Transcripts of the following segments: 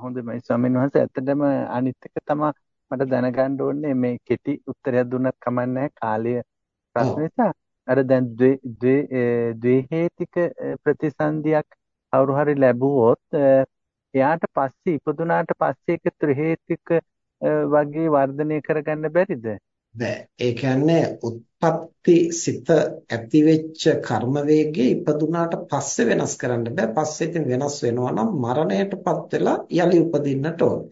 හොඳයි ස්වාමීන් වහන්සේ. ඇත්තටම අනිත් එක තමයි මට දැනගන්න ඕනේ මේ කෙටි උත්තරයක් දුන්නත් කමන්නේ කාලය ප්‍රශ්න නිසා. අර දැන් ද්වේහේතික ප්‍රතිසන්දියක් කවුරු හරි ලැබුවොත් එයාට පස්සේ ඉපදුනාට පස්සේ ඒක ත්‍රිහේතික වගේ වර්ධනය කරගන්න බැරිද? බෑ. ඒ කියන්නේ උත්පත්ති සිත ඇති වෙච්ච කර්ම වේගය ඉපදුනාට පස්සේ වෙනස් කරන්න බෑ. පස්සේ ඉතින් වෙනස් වෙනවා නම් මරණයටපත් වෙලා යලි උපදින්නට ඕන.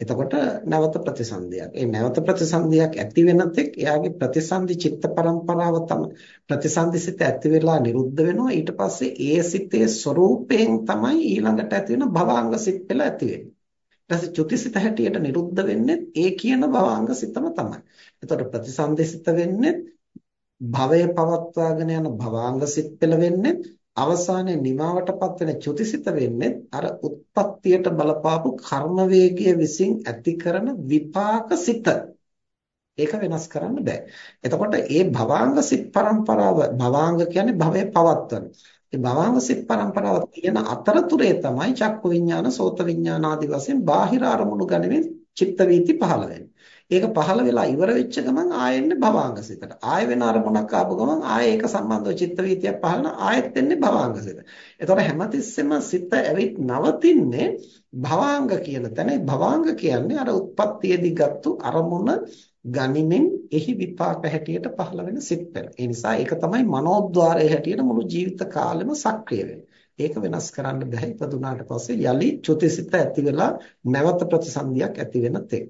එතකොට නැවත ප්‍රතිසන්දියක්. ඒ නැවත ප්‍රතිසන්දියක් ඇති වෙන තෙක් එයාගේ ප්‍රතිසන්දි චිත්ත පරම්පරාව තමයි ප්‍රතිසන්දි සිත ඇති වෙලා නිරුද්ධ වෙනවා. ඊට පස්සේ ඒ සිතේ ස්වરૂපයෙන් තමයි ඊළඟට ඇති වෙන භවංග සිත් පෙළ ඇති වෙන්නේ. ඊට චුතිසිත හැටියට නිරුද්ධ වෙන්නේ ඒ කියන භවාංග සිතම තමයි. එතකොට ප්‍රතිසන්දේසිත වෙන්නේ භවය පවත්වාගෙන යන භවාංග සිත් පෙළ වෙන්නේ අවසානයේ නිමාවටපත් වෙන චුතිසිත වෙන්නේ අර උත්පත්තියට බලපාපු කර්ම විසින් ඇති කරන විපාක සිත. ඒක වෙනස් කරන්න බෑ. එතකොට ඒ භවාංග සිත් පරම්පරාව භවාංග කියන්නේ භවය පවත්වන. ඒ භවංග සිත් පරම්පරාව තියෙන අතරතුරේ තමයි චක්කු විඤ්ඤාණ, සෝත විඤ්ඤාණ ආදී වශයෙන් බාහිර අරමුණු ගනිමින් චිත්ත වීති පහළ වෙන්නේ. ඒක පහළ වෙලා ඉවර වෙච්ච ගමන් ආයෙන්නේ භවංග සිතට. ආයෙ වෙන අරමුණක් ආපු ගමන් ආයෙ ඒක සම්බන්ධව චිත්ත වීතියක් පහළන ආයෙත් එන්නේ භවංග සිත. එතකොට හැමතිස්සෙම සිත ඇවිත් නවතින්නේ භවංග කියන තැන. භවංග කියන්නේ අර උත්පත්තියේදී ගත්තු අරමුණ ගනිමින් එහි විපාක හැටියට පහළ වෙන සිත් පෙළ. ඒ නිසා ඒක තමයි මනෝද්වාරය හැටියට මුළු ජීවිත කාලෙම සක්‍රිය ඒක වෙනස් කරන්න බෑ ඉපදුනාට පස්සේ යලි චුතිසිත ඇති වෙලා නැවත ප්‍රතිසන්දියක් ඇති වෙන තෙක්.